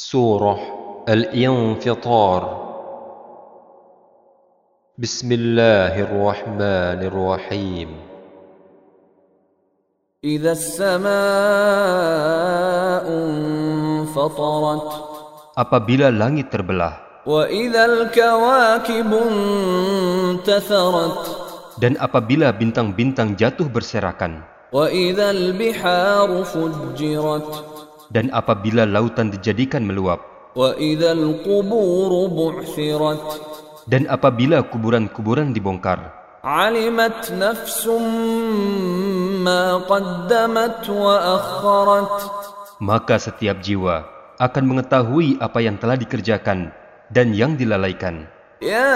سورة الإنفطار. بسم الله الرحمن الرحيم. إذا السماء انفطرت apabila langit terbelah وإذا الكواكب انتثرت dan apabila bintang-bintang jatuh berserakan وإذا البحار فجرت dan apabila lautan dijadikan meluap. Dan apabila kuburan-kuburan dibongkar. Maka setiap jiwa akan mengetahui apa yang telah dikerjakan dan yang dilalaikan. Ya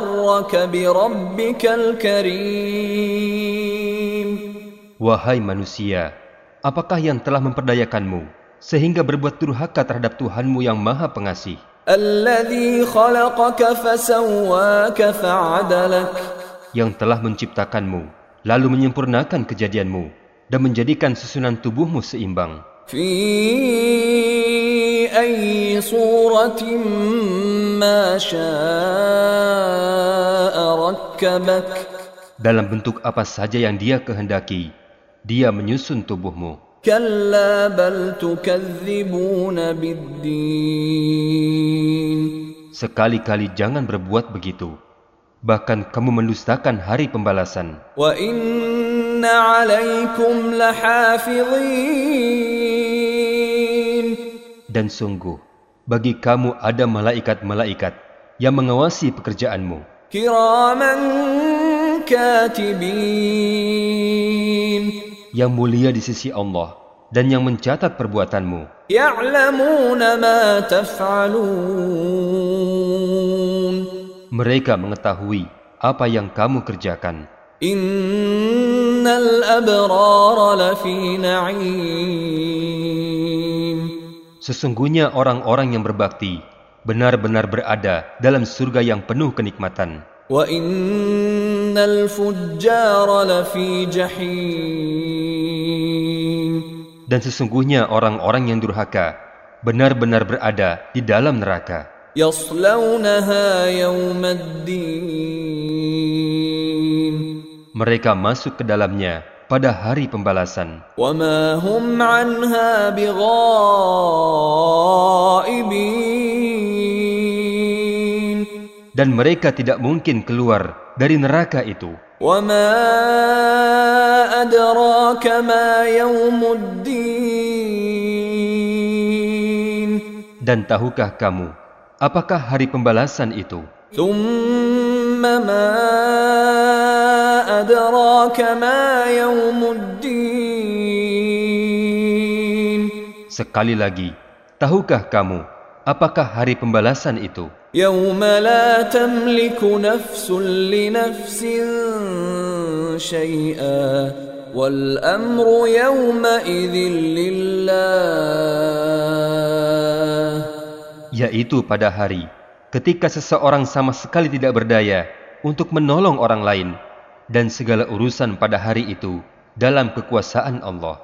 غرك بربك الكريم wahai manusia apakah yang telah memperdayakanmu sehingga berbuat durhaka terhadap Tuhanmu yang maha pengasih الذي خلقك فسواك فعدلك yang telah menciptakanmu lalu menyempurnakan kejadianmu dan menjadikan susunan tubuhmu seimbang في أي صورة ما شاء ركبك dalam bentuk apa saja yang dia kehendaki dia menyusun tubuhmu كلا بل تكذبون بالدين sekali-kali jangan berbuat begitu bahkan kamu mendustakan hari pembalasan وإن عليكم لحافظين dan sungguh, bagi kamu ada malaikat-malaikat yang mengawasi pekerjaanmu. Kiraman katibin. Yang mulia di sisi Allah dan yang mencatat perbuatanmu. Mereka mengetahui apa yang kamu kerjakan. Innal abrara lafi na'im. Sesungguhnya orang-orang yang berbakti benar-benar berada dalam surga yang penuh kenikmatan. Dan sesungguhnya orang-orang yang durhaka benar-benar berada di dalam neraka. Mereka masuk ke dalamnya pada hari pembalasan وما هم عنها بغائبين dan mereka tidak mungkin keluar dari neraka itu وما أدراك ما يوم الدين dan tahukah kamu apakah hari pembalasan itu ثم ما أدراك ما يوم الدين sekali lagi tahukah kamu apakah hari pembalasan itu يوم لا تملك نفس لنفس شيئا والأمر يومئذ لله yaitu pada hari ketika seseorang sama sekali tidak berdaya untuk menolong orang lain dan segala urusan pada hari itu dalam kekuasaan Allah